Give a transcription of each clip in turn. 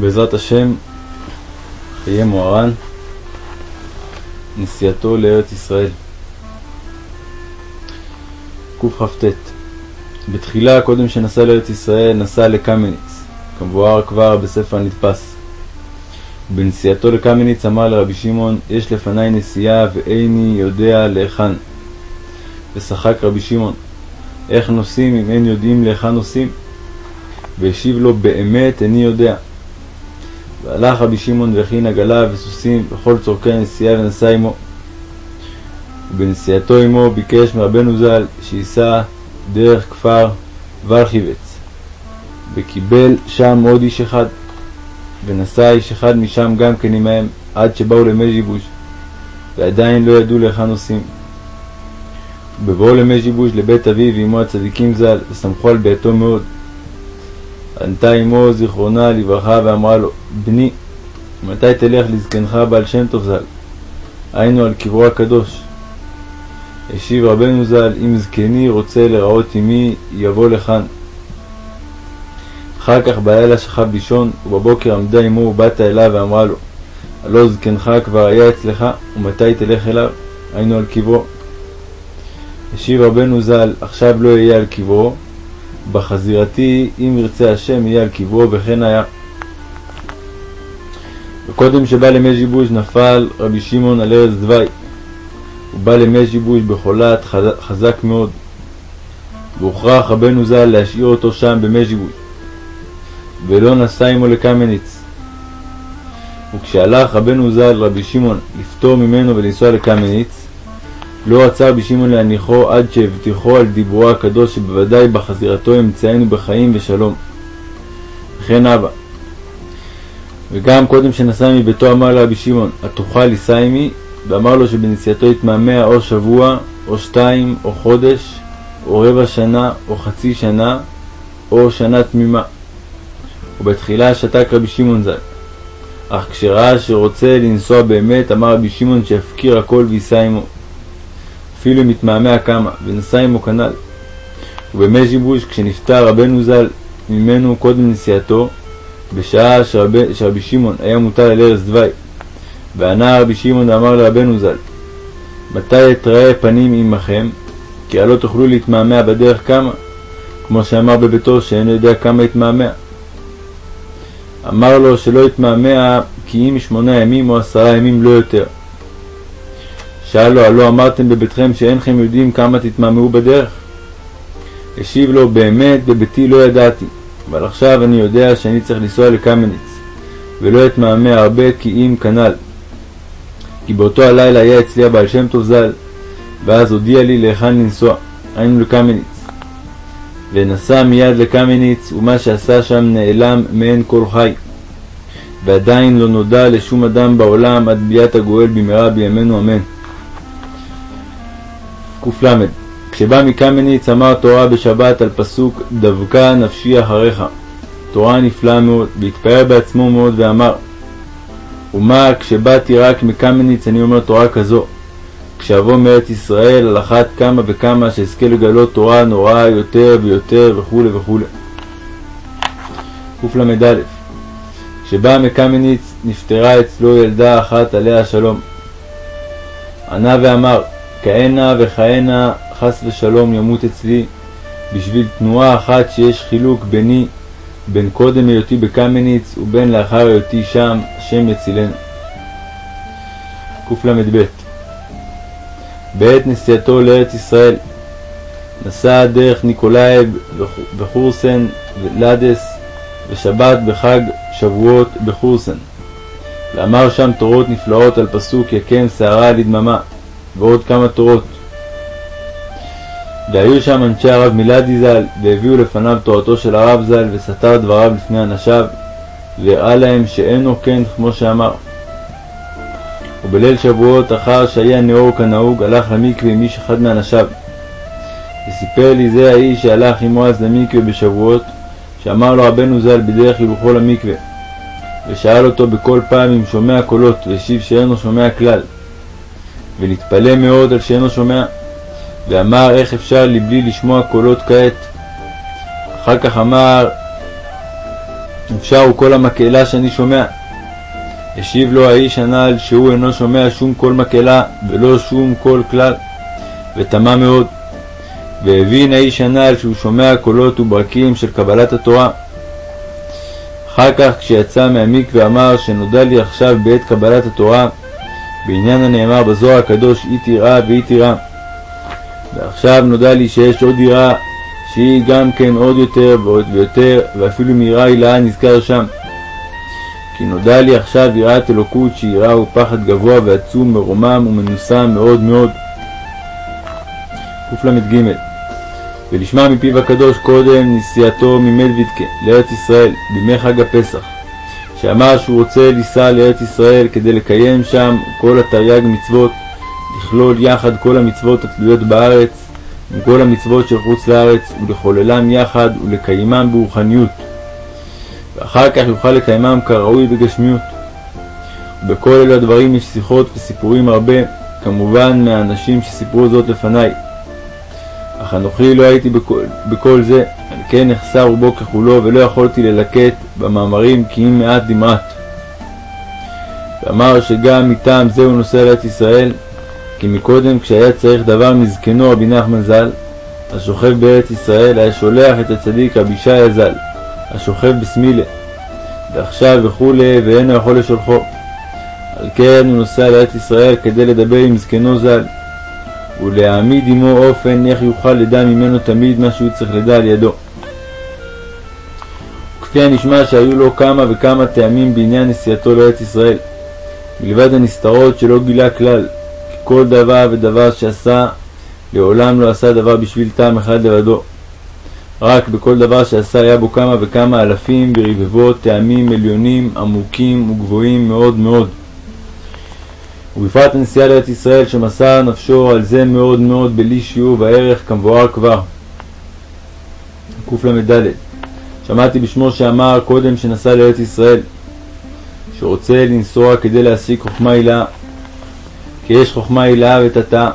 בעזרת השם, חיי מוהר"ן, נסיעתו לארץ ישראל. קכ"ט בתחילה, קודם שנסע לארץ ישראל, נסע לקמיניץ, כמבואר כבר בספר הנדפס. בנסיעתו לקמיניץ אמר לרבי שמעון, יש לפניי נסיעה ואיני יודע להיכן. ושחק רבי שמעון, איך נוסעים אם אין יודעים להיכן נוסעים? והשיב לו, באמת איני יודע. והלך רבי שמעון והכין עגלה וסוסים וכל צורכי הנסיעה ונסע עמו. ובנסיעתו עמו ביקש מרבנו ז"ל שייסע דרך כפר ולחיבץ, וקיבל שם עוד איש אחד, ונסע איש אחד משם גם כן עמהם, עד שבאו למז'יבוש, ועדיין לא ידעו להיכן נוסעים. ובבואו למז'יבוש לבית אביו ועמו הצדיקים ז"ל, וסמכו על ביתו מאוד. ענתה אמו זיכרונה לברכה ואמרה לו, בני, מתי תלך לזקנך בעל שם טוב ז"ל? היינו על קברו הקדוש. השיב רבנו ז"ל, אם זקני רוצה לראות עמי, יבוא לכאן. אחר כך בלילה שכב לישון, ובבוקר עמדה אמו ובאת אליו ואמרה לו, הלא זקנך כבר היה אצלך, ומתי תלך אליו? היינו על קברו. השיב רבנו ז"ל, עכשיו לא אהיה על קברו, בחזירתי, אם ירצה השם, יהיה על קברו, וכן היה. וקודם שבא למז'יבוש נפל רבי שמעון על ארץ דווי. הוא בא למז'יבוש בחולת חזק מאוד. והוכרח רבנו ז"ל להשאיר אותו שם במז'יבוש. ולא נסע עמו לקמניץ. וכשהלך רבנו ז"ל רבי שמעון לפטור ממנו ולנסוע לקמניץ, לא רצה רבי שמעון להניחו עד שהבטיחו על דיבורו הקדוש שבוודאי בחזירתו ימצאנו בחיים ושלום. וכן אבא. וגם קודם שנסע מביתו אמר לרבי שמעון, התוכל לישא עמי? ואמר לו שבנסיעתו יתמהמה או שבוע, או שתיים, או חודש, או רבע שנה, או חצי שנה, או שנה תמימה. ובתחילה שתק רבי שמעון ז"ל. אך כשראה שרוצה לנסוע באמת, אמר רבי שמעון שיפקיר הכל וייסע עמו. אפילו אם התמהמה כמה, ונסע עמו כנ"ל. ובימי ז'יבוש, כשנפטר רבנו ז"ל ממנו קודם נסיעתו, בשעה שרבי, שרבי שמעון היה מוטל על ערש דווי, וענה רבי שמעון ואמר לרבנו ז"ל, מתי אתראה פנים עמכם? כי הלא תוכלו להתמהמה בדרך כמה, כמו שאמר בביתו שאינו יודע כמה התמהמה. אמר לו שלא יתמהמה כי אם שמונה ימים או עשרה ימים לא יותר. שאל לו, הלא אמרתם בביתכם שאינכם יודעים כמה תתמהמהו בדרך? השיב לו, באמת בביתי לא ידעתי, אבל עכשיו אני יודע שאני צריך לנסוע לקמניץ, ולא אתמהמה הרבה כי אם כנ"ל. כי באותו הלילה היה אצלי הבעל שם טוב ז"ל, ואז הודיע לי להיכן לנסוע, היינו לקמניץ. ונסע מיד לקמניץ, ומה שעשה שם נעלם מעין כל חי. ועדיין לא נודע לשום אדם בעולם עד ביאת הגואל במהרה בימינו אמן. קל כשבא מקמניץ אמר תורה בשבת על פסוק דבקה נפשי אחריך. תורה נפלאה מאוד, והתפאר בעצמו מאוד ואמר ומה כשבאתי רק מקמניץ אני אומר תורה כזו כשאבוא מארץ ישראל על אחת כמה וכמה שאזכה לגלות תורה נוראה יותר ויותר וכו' וכו'. קל"א כשבא מקמניץ נפטרה אצלו ילדה אחת עליה השלום. ענה ואמר כהנה וכהנה חס ושלום ימות אצלי בשביל תנועה אחת שיש חילוק ביני בין קודם היותי בקמניץ ובין לאחר היותי שם, השם יצילנו. קל"ב. בעת נסיעתו לארץ ישראל נסע דרך ניקולאייב וחורסן ואדס ושבת בחג שבועות בחורסן. ואמר שם תורות נפלאות על פסוק יקם סערה לדממה ועוד כמה תורות. והיו שם אנשי הרב מילדי ז"ל, והביאו לפניו תורתו של הרב ז"ל, וסתר דבריו לפני אנשיו, והראה להם שאינו כן כמו שאמר. ובליל שבועות, אחר שהיה נאור כנהוג, הלך למקווה עם איש אחד מאנשיו. וסיפר לי זה האיש שהלך עמו אז למקווה בשבועות, שאמר לו רבנו ז"ל בדרך הילוכו למקווה. ושאל אותו בכל פעם אם שומע קולות, והשיב שאינו שומע כלל. ונתפלא מאוד על שאינו שומע, ואמר איך אפשר לבלי לשמוע קולות כעת. אחר כך אמר אפשר הוא כל המקהלה שאני שומע. השיב לו האיש הנ"ל שהוא אינו שומע שום קול מקהלה ולא שום קול כלל, ותמה מאוד. והבין האיש הנ"ל שהוא שומע קולות וברקים של קבלת התורה. אחר כך כשיצא מהמקווה אמר שנודע לי עכשיו בעת קבלת התורה בעניין הנאמר בזוהר הקדוש אי תיראה ואי תיראה. ועכשיו נודע לי שיש עוד יראה שהיא גם כן עוד יותר ועוד ויותר ואפילו מיראה הילאה נזכר שם. כי נודע לי עכשיו יראת אלוקות שהיא יראה ופחד גבוה ועצום מרומם ומנוסם מאוד מאוד. קל"ג ולשמע מפיו הקדוש קודם נסיעתו ממדוידקה לארץ ישראל בימי חג הפסח, שאמר שהוא רוצה לנסוע לארץ ישראל כדי לקיים שם כל התרי"ג מצוות, לכלול יחד כל המצוות התלויות בארץ עם כל המצוות של חוץ לארץ, ולחוללם יחד ולקיימם ברוחניות, ואחר כך יוכל לקיימם כראוי בגשמיות. ובכל אלו הדברים יש שיחות וסיפורים הרבה, כמובן מהאנשים שסיפרו זאת לפניי. אך אנוכי לא הייתי בכל, בכל זה, כן נחסר רובו ככולו, ולא יכולתי ללקט במאמרים כי אם מעט דמעט. ואמר שגם מטעם זה הוא נוסע לארץ ישראל, כי מקודם כשהיה צריך דבר מזקנו רבי נחמן ז"ל, השוכב בארץ ישראל, היה שולח את הצדיק רבי ישעיה ז"ל, השוכב בסמילה, ועכשיו וכולי, ואינו יכול לשולחו. על כן הוא נוסע לארץ ישראל כדי לדבר עם זקנו ז"ל, ולהעמיד עמו אופן איך יוכל לדע ממנו תמיד מה שהוא צריך לדע על ידו. וכפי הנשמע שהיו לו כמה וכמה טעמים בעניין נסיעתו לארץ ישראל, מלבד הנסתרות שלא גילה כלל, כי כל דבר ודבר שעשה, לעולם לא עשה דבר בשביל טעם אחד לבדו. רק בכל דבר שעשה היה בו כמה וכמה אלפים ורבבות טעמים עליונים, עמוקים וגבוהים מאוד מאוד. ובפרט הנסיעה לארץ ישראל שמסר נפשו על זה מאוד מאוד בלי שיעור וערך כמבואר כבר. קל"ד שמעתי בשמו שאמר קודם שנסע לארץ ישראל שרוצה לנסוע כדי להשיג חוכמה הילאה כי יש חוכמה הילאה ותתאה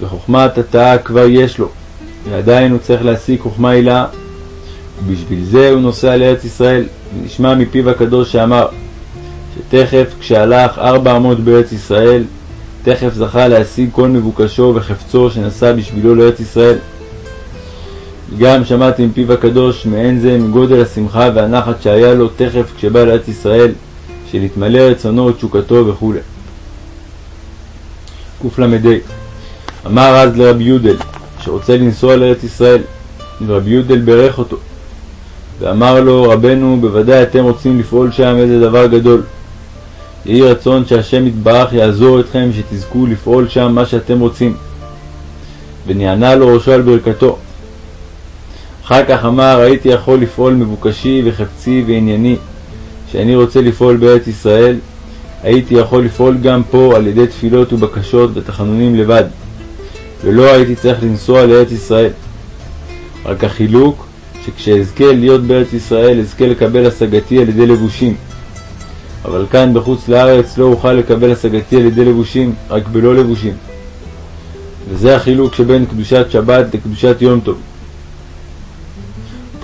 וחוכמת התאה כבר יש לו ועדיין הוא צריך להשיג חוכמה הילאה ובשביל זה הוא נוסע לארץ ישראל ונשמע מפיו הקדוש שאמר שתכף כשהלך ארבע אמות בארץ ישראל, תכף זכה להשיג כל מבוקשו וחפצו שנסע בשבילו לארץ ישראל. גם שמעתי מפיו הקדוש מעין זה מגודל השמחה והנחת שהיה לו תכף כשבא לארץ ישראל, שנתמלא רצונו ותשוקתו וכו'. קל"ה אמר אז לרבי יודל, שרוצה לנסוע לארץ ישראל, ורבי יודל בירך אותו, ואמר לו, רבנו, בוודאי אתם רוצים לפעול שם איזה דבר גדול. יהי רצון שהשם יתברך יעזור אתכם שתזכו לפעול שם מה שאתם רוצים. ונענה לו ראשו על ברכתו. אחר כך אמר הייתי יכול לפעול מבוקשי וחפצי וענייני שאני רוצה לפעול בארץ ישראל הייתי יכול לפעול גם פה על ידי תפילות ובקשות ותחנונים לבד ולא הייתי צריך לנסוע לארץ ישראל. רק החילוק שכשאזכה להיות בארץ ישראל אזכה לקבל השגתי על ידי לבושים אבל כאן בחוץ לארץ לא אוכל לקבל השגתי על ידי לבושים, רק בלא לבושים. וזה החילוק שבין קדושת שבת לקדושת יום טוב.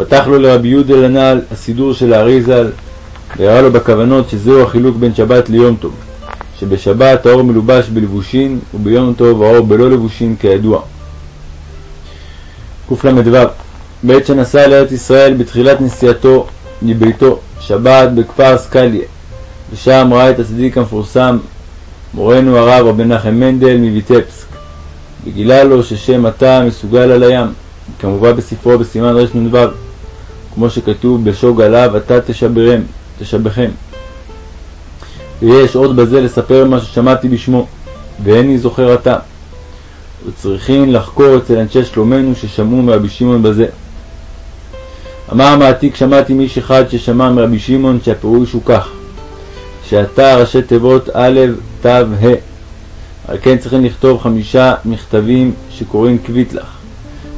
פתח לו לרבי יהודה לנעל הסידור של הארי ז"ל, והראה לו בכוונות שזהו החילוק בין שבת ליום טוב, שבשבת האור מלובש בלבושים, וביום טוב האור בלא לבושים כידוע. קל"ו בעת שנסע לארץ ישראל בתחילת נסיעתו מביתו, שבת בכפר סקליה, ושם ראה את הצדיק המפורסם, מורנו הרב רבי מנחם מנדל מויטפסק, וגילה לו ששם עתה מסוגל על הים, כמובן בספרו בסימן רנ"ו, כמו שכתוב בשוגג עליו אתה תשברם, תשבחם. ויש עוד בזה לספר מה ששמעתי בשמו, ואיני זוכר עתה. וצריכים לחקור אצל אנשי שלומנו ששמעו מרבי שמעון בזה. אמר מעתיק שמעתי מאיש אחד ששמע מרבי שמעון שהפירוש הוא כך שעתה ראשי תיבות א', ת', ה'. על כן צריכים לכתוב חמישה מכתבים שקוראים קוויטלח,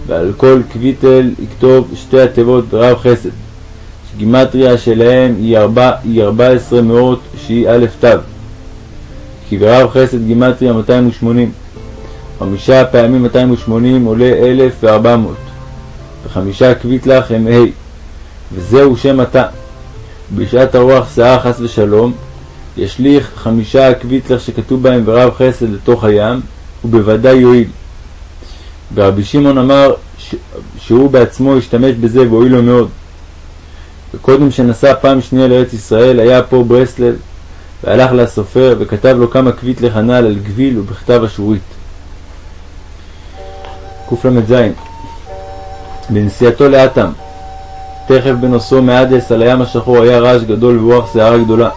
ועל כל קוויטל יכתוב שתי התיבות רב חסד, שגימטריה שלהם היא, ארבע, היא ארבע עשרה מאות שהיא א' ת', כי ברב חסד גימטריה 280, חמישה פעמים 280 עולה 1,400, וחמישה קוויטלח הם ה', וזהו שם התא. ובשעת הרוח סערה חס ושלום, ישליך חמישה הקוויטלר שכתוב בהם ורב חסד לתוך הים, ובוודאי יועיל. ורבי שמעון אמר ש... שהוא בעצמו השתמש בזה והועיל לו מאוד. וקודם שנסע פעם שנייה לארץ ישראל, היה פה ברסלב, והלך לסופר וכתב לו כמה קוויטלר חנל על גביל ובכתב אשורית. קל"ז בנסיעתו לאטם, תכף בנוסעו מאדס על הים השחור היה רעש גדול ורוח שערה גדולה.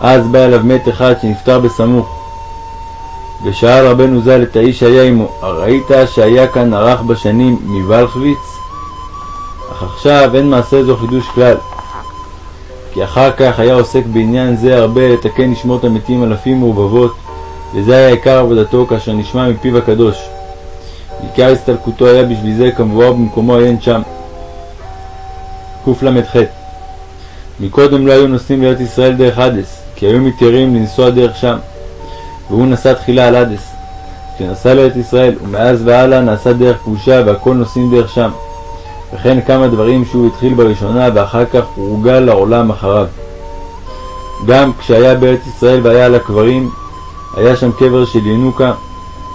אז בא אליו מת אחד שנפטר בסמוך. ושאל רבנו ז"ל את האיש שהיה עמו, הראית שהיה כאן ערך בשנים מבלחוויץ? אך עכשיו אין מעשה זו חידוש כלל. כי אחר כך היה עוסק בעניין זה הרבה לתקן נשמות המתים אלפים ורבבות, וזה היה עיקר עבודתו כאשר נשמע מפיו הקדוש. עיקר הסתלקותו היה בשביל זה כמבואר במקומו עיין שם. קל"ח מקודם לא היו נוסעים לארץ ישראל דרך אדס, כי היו מתיירים לנסוע דרך שם. והוא נסע תחילה על אדס. כשנסע לארץ ישראל, ומאז והלאה נעשה דרך כבושה והכל נוסעים דרך שם. וכן כמה דברים שהוא התחיל בראשונה ואחר כך הורגל לעולם אחריו. גם כשהיה בארץ ישראל והיה על הקברים, היה שם קבר של ינוקה,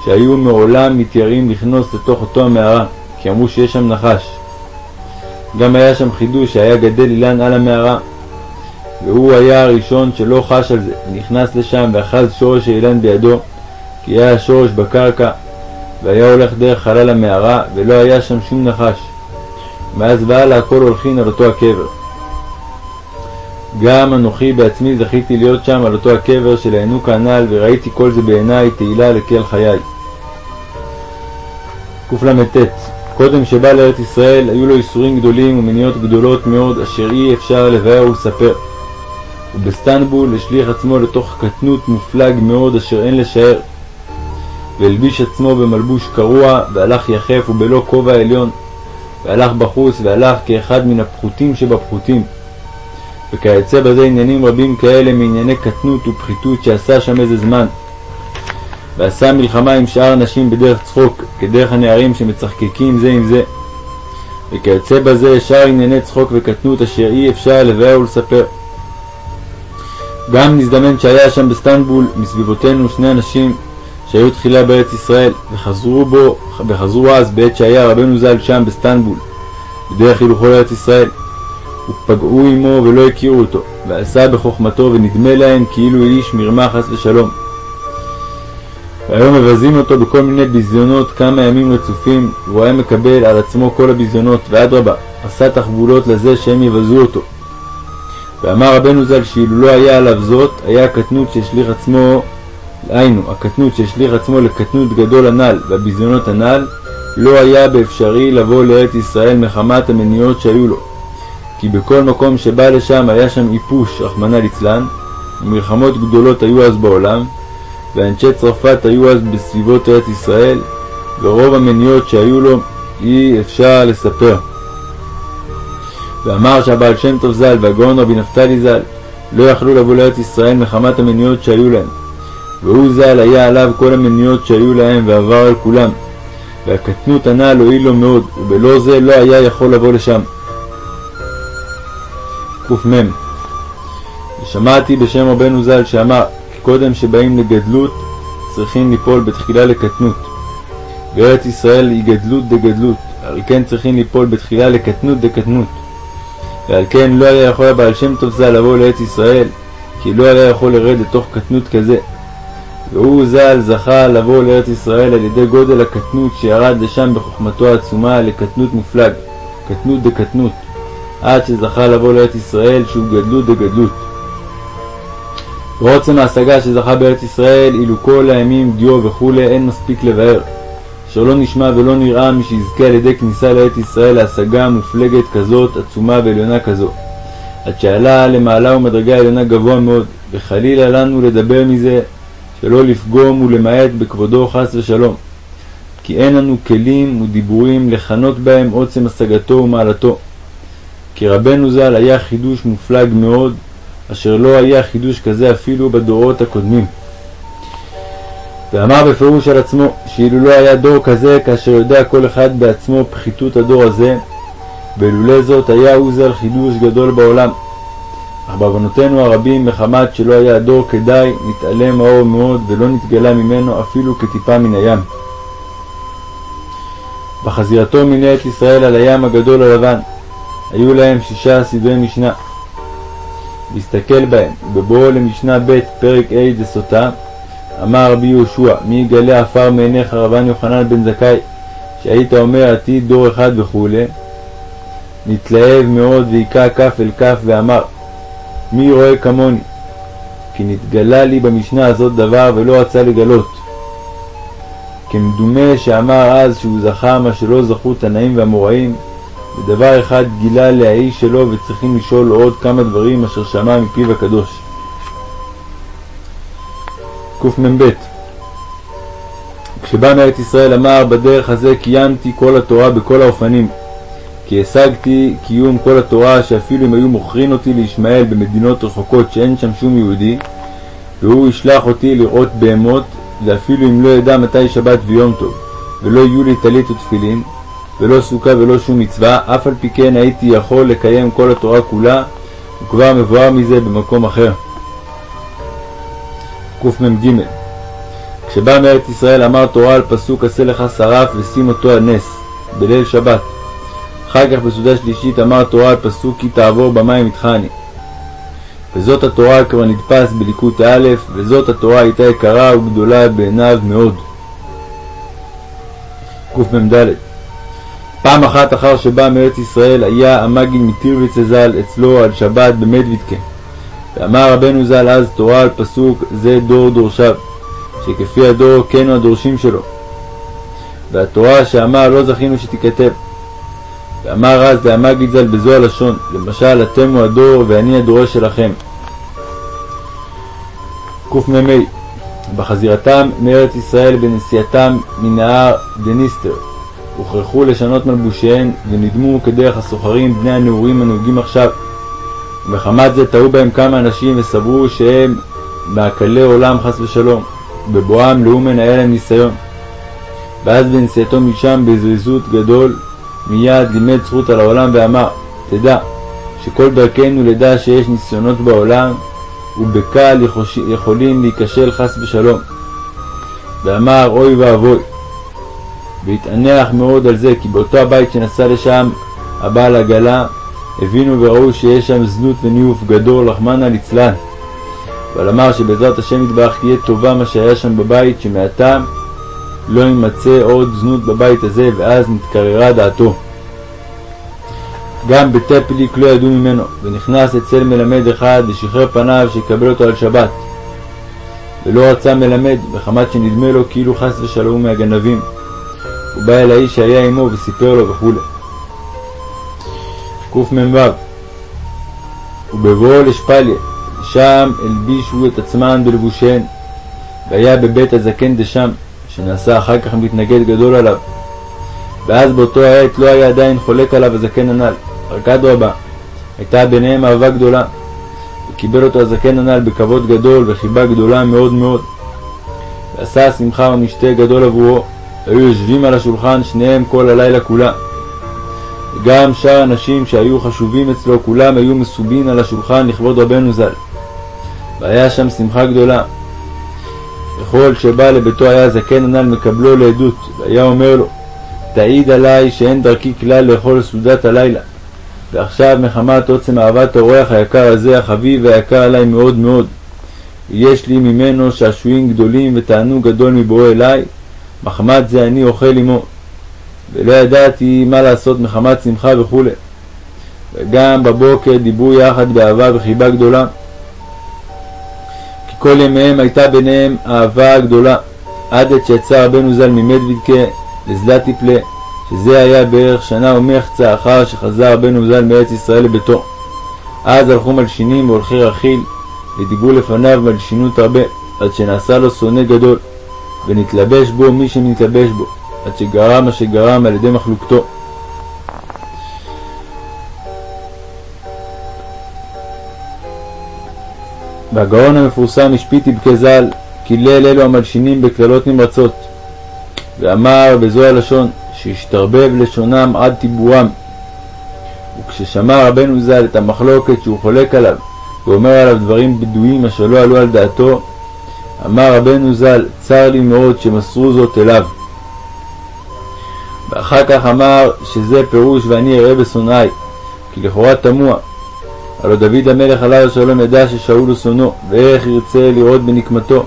שהיו מעולם מתיירים לכנוס לתוך אותו המערה, כי אמרו שיש שם נחש. גם היה שם חידוש שהיה גדל אילן על המערה, והוא היה הראשון שלא חש על זה, נכנס לשם ואחז שורש האילן בידו, כי היה השורש בקרקע, והיה הולך דרך חלל המערה, ולא היה שם שום נחש. מאז והלאה הכל הולכין על אותו הקבר. גם אנוכי בעצמי זכיתי להיות שם על אותו הקבר של הענוק הנ"ל, וראיתי כל זה בעיניי תהילה לקל חיי. קל"ט קודם שבא לארץ ישראל היו לו ייסורים גדולים ומניעות גדולות מאוד אשר אי אפשר לבאר ולספר. ובסטנבול השליך עצמו לתוך קטנות מופלג מאוד אשר אין לשער. והלביש עצמו במלבוש קרוע והלך יחף ובלא כובע עליון. והלך בחוץ והלך כאחד מן הפחותים שבפחותים. וכיוצא בזה עניינים רבים כאלה מענייני קטנות ופחיתות שעשה שם איזה זמן. ועשה מלחמה עם שאר הנשים בדרך צחוק, כדרך הנערים שמצחקקים זה עם זה. וכיוצא בזה שאר ענייני צחוק וקטנות אשר אי אפשר לבאר ולספר. גם נזדמן שהיה שם בסטנבול מסביבותינו שני אנשים שהיו תחילה בארץ ישראל, וחזרו בו, וחזרו אז בעת שהיה רבנו ז"ל שם בסטנבול, בדרך הילוכו לארץ ישראל. ופגעו עמו ולא הכירו אותו, ועשה בחוכמתו ונדמה להם כאילו איש מרמה חס ושלום. והיום מבזים אותו בכל מיני ביזיונות כמה ימים רצופים, והוא היה מקבל על עצמו כל הביזיונות, ואדרבה, עשה תחבולות לזה שהם יבזו אותו. ואמר רבנו ז"ל שאילו לא היה עליו זאת, היה הקטנות שהשליך עצמו, היינו, הקטנות שהשליך עצמו לקטנות גדול הנ"ל והביזיונות הנ"ל, לא היה באפשרי לבוא לארץ ישראל מחמת המניעות שהיו לו. כי בכל מקום שבא לשם היה שם איפוש, רחמנא ליצלן, ומלחמות גדולות היו אז בעולם, ואנשי צרפת היו אז בסביבות ארץ ישראל, ורוב המניעות שהיו לו אי אפשר לספר. ואמר שהבעל שם טוב ז"ל והגאון רבי נפתלי ז"ל לא יכלו לבוא לארץ ישראל מחמת המניעות שהיו להם. והוא ז"ל היה עליו כל המניעות שהיו להם ועבר על כולם. והקטנות הנ"ל הועיל לו מאוד, ובלא זה לא היה יכול לבוא לשם. קמ ושמעתי בשם רבנו ז"ל שאמר קודם שבאים לגדלות צריכים ליפול בתחילה לקטנות. וארץ ישראל היא גדלות דגדלות, על כן צריכים ליפול בתחילה לקטנות דקטנות. ועל כן לא היה יכול הבעל שם טוב ז"ל לבוא לארץ ישראל, כי לא היה יכול לרד לתוך קטנות כזה. והוא ז"ל זכה לבוא לארץ ישראל על ידי גודל הקטנות שירד לשם בחוכמתו העצומה לקטנות מופלג, קטנות דקטנות, עד שזכה לבוא לארץ ישראל שהוא גדלות דגדלות. ועוצם ההשגה שזכה בארץ ישראל, אילו כל הימים דיו וכולי, אין מספיק לבאר. אשר לא נשמע ולא נראה מי שיזכה על ידי כניסה לארץ ישראל להשגה מופלגת כזאת, עצומה ועליונה כזו. עד שעלה למעלה ומדרגה עליונה גבוה מאוד, וחלילה לנו לדבר מזה, שלא לפגום ולמעט בכבודו חס ושלום. כי אין לנו כלים ודיבורים לכנות בהם עוצם השגתו ומעלתו. כי רבנו ז"ל היה חידוש מופלג מאוד, אשר לא היה חידוש כזה אפילו בדורות הקודמים. ואמר בפירוש על עצמו, שאילו לא היה דור כזה, כאשר יודע כל אחד בעצמו פחיתות הדור הזה, ולולא זאת היה הוא ז"ל חידוש גדול בעולם. אך בעוונותינו הרבים מחמת שלא היה הדור כדאי, נתעלם האור מאוד ולא נתגלה ממנו אפילו כטיפה מן הים. בחזירתו מנהלת ישראל על הים הגדול הלבן, היו להם שישה סדרי משנה. להסתכל בהם, בבואו למשנה ב' פרק ה' דסוטה, אמר רבי יהושע, מי יגלה עפר מעיניך רבן יוחנן בן זכאי, שהיית אומר עתיד דור אחד וכולי, נתלהב מאוד והיכה כף אל כף ואמר, מי רואה כמוני? כי נתגלה לי במשנה הזאת דבר ולא רצה לגלות. כמדומה שאמר אז שהוא זכה מה שלא זכו תנאים ואמוראים, ודבר אחד גילה לאיש שלו וצריכים לשאול עוד כמה דברים אשר שמע מפיו הקדוש. קמ"ב כשבא מארץ ישראל אמר בדרך הזה קיימתי כל התורה בכל האופנים כי השגתי קיום כל התורה שאפילו אם היו מוכרין אותי לישמעאל במדינות רחוקות שאין שם שום יהודי והוא ישלח אותי לראות בהמות ואפילו אם לא ידע מתי שבת ויום טוב ולא יהיו לי טלית ותפילין ולא סוכה ולא שום מצווה אף על פי כן הייתי יכול לקיים כל התורה כולה וכבר מבואר מזה במקום אחר. קמ"ג כשבא מארץ ישראל אמר תורה על פסוק עשה לך שרף ושים אותו על נס בליל שבת אחר כך בסעודה שלישית אמר תורה על פסוק כי תעבור במים איתך וזאת התורה כבר נדפס בליקוט א', וזאת התורה הייתה יקרה וגדולה בעיניו מאוד. קמ"ד פעם אחת אחר שבא מארץ ישראל היה המגיד מטירוויץ ז"ל אצלו על שבת במדווידקה. ואמר רבנו ז"ל אז תורה על פסוק זה דור דורשיו, שכפי הדור כן הוא הדורשים שלו. והתורה שאמר לא זכינו שתיכתב. ואמר אז להמגיד ז"ל בזו הלשון, למשל אתם הוא הדור ואני הדורש שלכם. קמ"ה בחזירתם מארץ ישראל בנסיעתם מנהר דניסטר הוכרחו לשנות מלבושיהן ונדמו כדרך הסוחרים בני הנעורים הנהוגים עכשיו. ומחמת זה טעו בהם כמה אנשים וסברו שהם מעקלי עולם חס ושלום. בבואם לאומן היה להם ניסיון. ואז בנסיעתו משם בזריזות גדול מיד לימד זכות על העולם ואמר תדע שכל דרכנו לדע שיש ניסיונות בעולם ובקל יכולים להיכשל חס ושלום. ואמר אוי ואבוי והתענח מאוד על זה כי באותו הבית שנסע לשם הבעל עגלה הבינו וראו שיש שם זנות וניאוף גדול רחמנא ליצלן אבל אמר שבעזרת השם יתברך תהיה טובה מה שהיה שם בבית שמעתה לא יימצא עוד זנות בבית הזה ואז נתקררה דעתו. גם בטפליק לא ידעו ממנו, ונכנס אצל מלמד אחד ושחרר פניו שיקבל אותו על שבת. ולא רצה מלמד, מחמת שנדמה לו כאילו חס ושלום מהגנבים. הוא בא אל האיש שהיה עמו וסיפר לו וכו'. קמ"ו ובבואו לשפליה, שם הלבישו את עצמן בלבושיהן, והיה בבית הזקן דשם, שנעשה אחר כך מתנגד גדול עליו. ואז באותו העת לא היה עדיין חולק עליו הזקן הנ"ל, רק אדרבה, הייתה ביניהם אהבה גדולה. וקיבל אותו הזקן הנ"ל בכבוד גדול וחיבה גדולה מאוד מאוד. ועשה שמחה ומשתה גדול עבורו, היו יושבים על השולחן שניהם כל הלילה כולה. וגם שאר הנשים שהיו חשובים אצלו, כולם היו מסובין על השולחן לכבוד רבנו ז"ל. והיה שם שמחה גדולה. וכל שבא לביתו היה זקן הנ"ל מקבלו לעדות, והיה אומר לו, תעיד עלי שאין דרכי כלל לאכול סעודת הלילה. ועכשיו מחמת עוצם אהבת האורח היקר הזה, החביב והיקר עלי מאוד מאוד. יש לי ממנו שעשועים גדולים ותענוג גדול מבואו אלי, מחמת זה אני אוכל עמו. ולא ידעתי מה לעשות מחמת שמחה וכו'. וגם בבוקר דיברו יחד באהבה וחיבה גדולה. כי כל ימיהם הייתה ביניהם אהבה גדולה, עד עת שיצא רבנו ז"ל ממדוידקה לזלטיפלה, שזה היה בערך שנה ומחצה אחר שחזר רבנו ז"ל מארץ ישראל לביתו. אז הלכו מלשינים והולכי רכיל, ודיברו לפניו מלשינות הרבה, עד שנעשה לו שונא גדול, ונתלבש בו מי שנתלבש בו, עד שגרם מה שגרם על ידי מחלוקתו. והגאון המפורסם השפיט יבכה ז"ל, קילל אלו המלשינים בקללות נמרצות, ואמר בזו הלשון, שהשתרבב לשונם עד טיבורם. וכששמע רבנו ז"ל את המחלוקת שהוא חולק עליו, ואומר עליו דברים בדויים אשר לא עלו על דעתו, אמר רבנו ז"ל, צר לי מאוד שמסרו זאת אליו. ואחר כך אמר שזה פירוש ואני אראה בשונאי, כי לכאורה תמוה. הלא דוד המלך עליו השלום ידע ששאול הוא שונאו, ואיך ירצה לראות בנקמתו.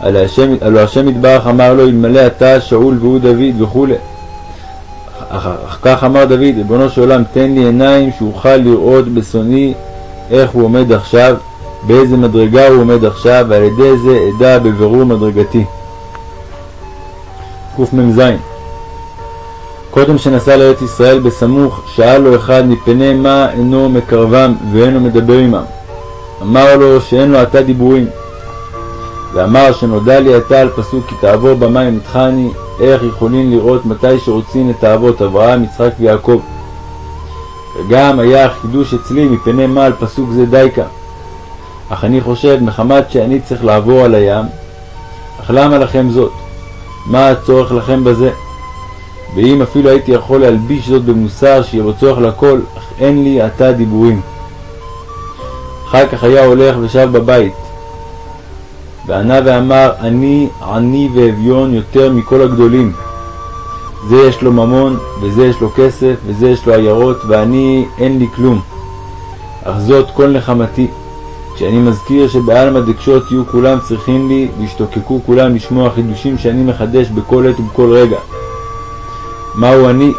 הלא השם יתברך אמר לו, אלמלא אתה שאול והוא דוד וכו'. אך, אך כך אמר דוד, ריבונו של עולם, תן לי עיניים שאוכל לראות בשונאי איך הוא עומד עכשיו, באיזה מדרגה הוא עומד עכשיו, ועל ידי זה אדע בבירור מדרגתי. קמ"ז קודם שנסע לארץ ישראל בסמוך, שאל לו אחד מפני מה אינו מקרבם ואינו מדבר עמם. אמר לו שאין לו עתה דיבורים. ואמר שנודע לי עתה על פסוק כי תעבור במים נדחני, איך יכולים לראות מתי שרוצים את האבות אברהם, יצחק ויעקב. וגם היה החידוש אצלי מפני מה על פסוק זה דייקה. אך אני חושב מחמת שאני צריך לעבור על הים, אך למה לכם זאת? מה הצורך לכם בזה? ואם אפילו הייתי יכול להלביש זאת במוסר שיהיה בו צורך לכל, אך אין לי עתה דיבורים. אחר כך היה הולך ושב בבית, וענה ואמר, אני עני ואביון יותר מכל הגדולים. זה יש לו ממון, וזה יש לו כסף, וזה יש לו עיירות, ואני אין לי כלום. אך זאת כל נחמתי. כשאני מזכיר שבעלמא דקשות יהיו כולם צריכים לי, וישתוקקו כולם לשמוע חידושים שאני מחדש בכל עת ובכל רגע. מהו אני?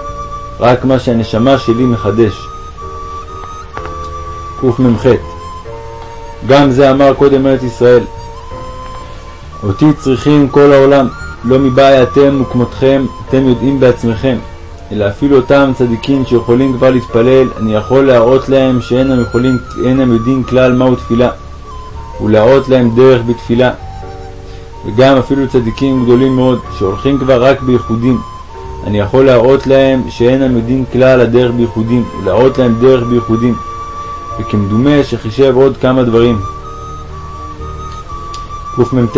רק מה שהנשמה שלי מחדש. קמ"ח גם זה אמר קודם ארץ ישראל. אותי צריכים כל העולם, לא מבעי אתם וכמותכם, אתם יודעים בעצמכם, אלא אפילו אותם צדיקים שיכולים כבר להתפלל, אני יכול להראות להם שאינם יכולים, אינם יודעים כלל מהו תפילה, ולהראות להם דרך בתפילה. וגם אפילו צדיקים גדולים מאוד, שהולכים כבר רק בייחודים, אני יכול להראות להם שאינם יודעים כלל הדרך בייחודים, ולהראות להם דרך בייחודים, וכמדומה שחישב עוד כמה דברים. קמ"ט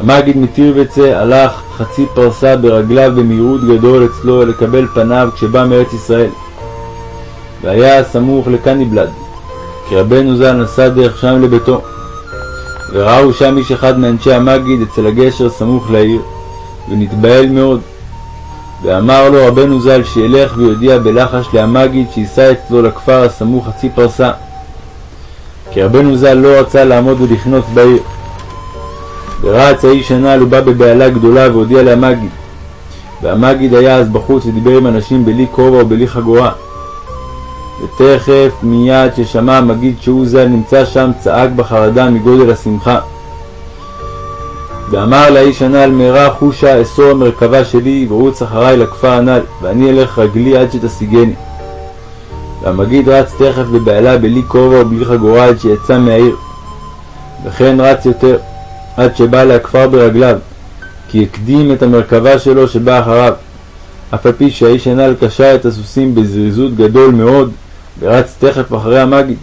המגיד מטירבצה הלך חצי פרסה ברגליו במהירות גדול אצלו לקבל פניו כשבא מארץ ישראל. והיה סמוך לקניבלד, כי רבנו ז"ל נסע דרך שם לביתו. וראו שם איש אחד מאנשי המגיד אצל הגשר סמוך לעיר, ונתבהל מאוד. ואמר לו רבנו ז"ל שילך ויודיע בלחש להמגיד שייסע אצלו לכפר הסמוך חצי פרסה. כי רבנו ז"ל לא רצה לעמוד ולכנוס בעיר. ורץ האיש הנ"ל ובא בבהלה גדולה והודיע להמגיד. והמגיד היה אז בחוץ ודיבר עם אנשים בלי כובע ובלי חגורה. ותכף מיד ששמע המגיד שהוא ז"ל נמצא שם צעק בחרדה מגודל השמחה. ואמר לאיש הנ"ל מהרה חושה אסור המרכבה שלי ורוץ אחריי לכפר הנ"ל ואני אלך רגלי עד שתשיגני. והמגיד רץ תכף בבהלה בלי כובע ובלי חגורה עד שיצא מהעיר. וכן רץ יותר עד שבא לכפר ברגליו כי הקדים את המרכבה שלו שבא אחריו. אף על פי שהאיש הנ"ל קשר את הסוסים בזריזות גדול מאוד ורץ תכף אחרי המגיד.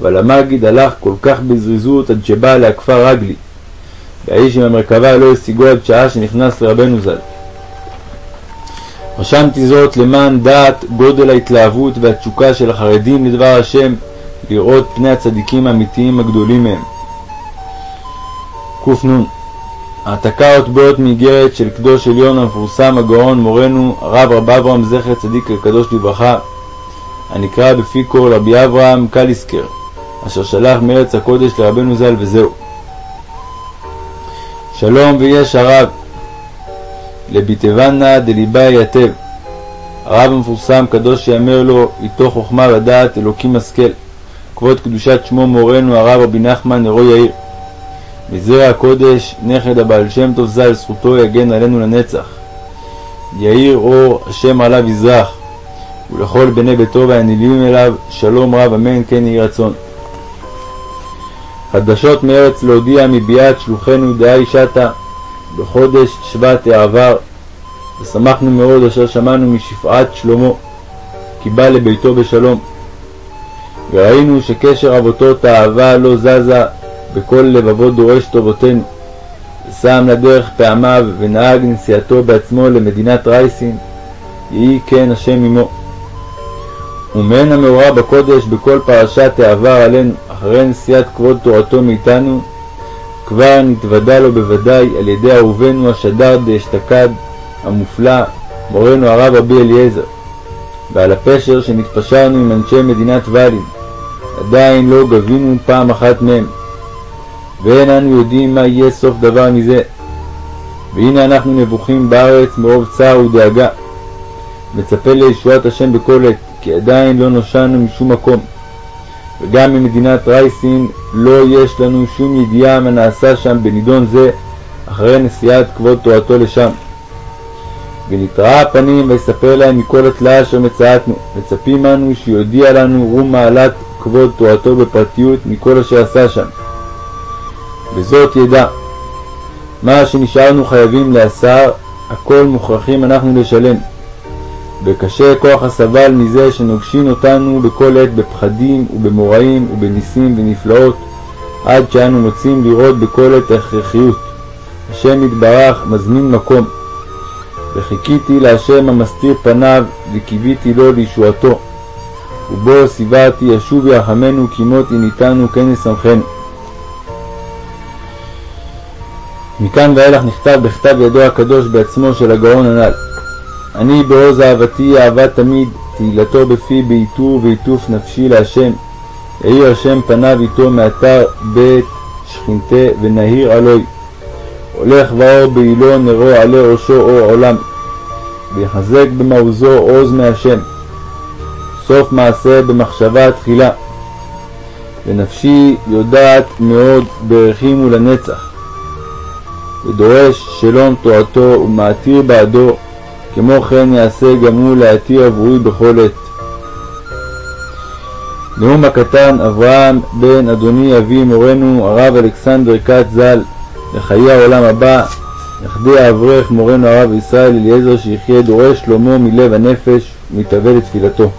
אבל המגיד הלך כל כך בזריזות עד שבא לכפר רגלי. והאיש עם המרכבה לא השיגו עד שעה שנכנס לרבנו ז"ל. רשמתי זאת למען דעת גודל ההתלהבות והתשוקה של החרדים לדבר השם, לראות פני הצדיקים האמיתיים הגדולים מהם. קנ העתקה אותבעות מאיגרת של קדוש עליון המפורסם הגאון מורנו הרב רב אברהם זכר צדיק הקדוש לברכה, הנקרא בפי כל רבי אברהם קליסקר, אשר שלח מארץ הקודש לרבנו ז"ל וזהו. שלום ויש הרב. לביטבנה דליבה יתב. הרב המפורסם קדוש יאמר לו איתו חוכמה ודעת אלוקים השכל. כבוד קדושת שמו מורנו הרב רבי נחמן נרו יאיר. מזרע הקודש נכד הבעל שם טוב ז"ל זכותו יגן עלינו לנצח. יאיר אור השם עליו יזרח. ולכל בני ביתו והנלווים אליו שלום רב אמן כן יהי רצון חדשות מארץ להודיע מביאת שלוחנו דהאי שתה בחודש שבט העבר, ושמחנו מאוד אשר שמענו משפעת שלמה, כי בא לביתו בשלום. וראינו שקשר אבותות האהבה לא זזה בכל לבבות דורש טובותינו, ושם לדרך פעמיו ונהג נסיעתו בעצמו למדינת רייסין, יהי כן השם עמו. ומעין המאורע בקודש בכל פרשת העבר עלינו אחרי נשיאת כבוד תורתו מאיתנו, כבר נתוודע לו בוודאי על ידי אהובנו השדר דאשתקד המופלא, מורנו הרב רבי אליעזר, ועל הפשר שנתפשרנו עם אנשי מדינת ואלין, עדיין לא גבינו פעם אחת מהם, ואין אנו יודעים מה יהיה סוף דבר מזה. והנה אנחנו נבוכים בארץ מרוב צער ודאגה, מצפה לישועת השם בכל עת, כי עדיין לא נושענו משום מקום. וגם ממדינת רייסין לא יש לנו שום ידיעה מה נעשה שם בנידון זה אחרי נסיעת כבוד תורתו לשם. ונתראה הפנים ויספר להם מכל התלאה אשר מצאתנו, מצפים אנו שיודיע לנו רום מעלת כבוד תורתו בפרטיות מכל אשר עשה שם. וזאת ידע, מה שנשארנו חייבים לעשר, הכל מוכרחים אנחנו לשלם. וקשה כוח הסבל מזה שנוגשין אותנו בכל עת בפחדים ובמוראים ובניסים ונפלאות, עד שאנו מוצאים לראות בכל עת הכרחיות. השם יתברך מזמין מקום. וחיכיתי להשם המסתיר פניו, וקיוויתי לו לישועתו. ובו סיברתי ישוב ירחמנו כי מות עיניתנו כן ישמחנו. מכאן ואילך נכתב בכתב ידו הקדוש בעצמו של הגאון הנ"ל. אני בעוז אהבתי אהבה תמיד, תהילתו בפי בעיטור ועיטוף נפשי להשם. האיר השם פניו איתו מאתר בית שכינתה ונהיר עלוי. הולך ואור בעילו נרו עלי ראשו אור עולם. ויחזק במעוזו עוז מהשם. סוף מעשה במחשבה תחילה. ונפשי יודעת מאוד ברכימו לנצח. ודורש שלום תורתו ומעתיר בעדו כמו כן יעשה גם הוא להתיר עבורי בכל עת. נאום הקטן אברהם בן אדוני אבי מורנו הרב אלכסנדר כץ ז"ל לחיי העולם הבא נכדי האברך מורנו הרב ישראל אליעזר שיחיה דורש שלמה מלב הנפש ומתאבל לתפילתו.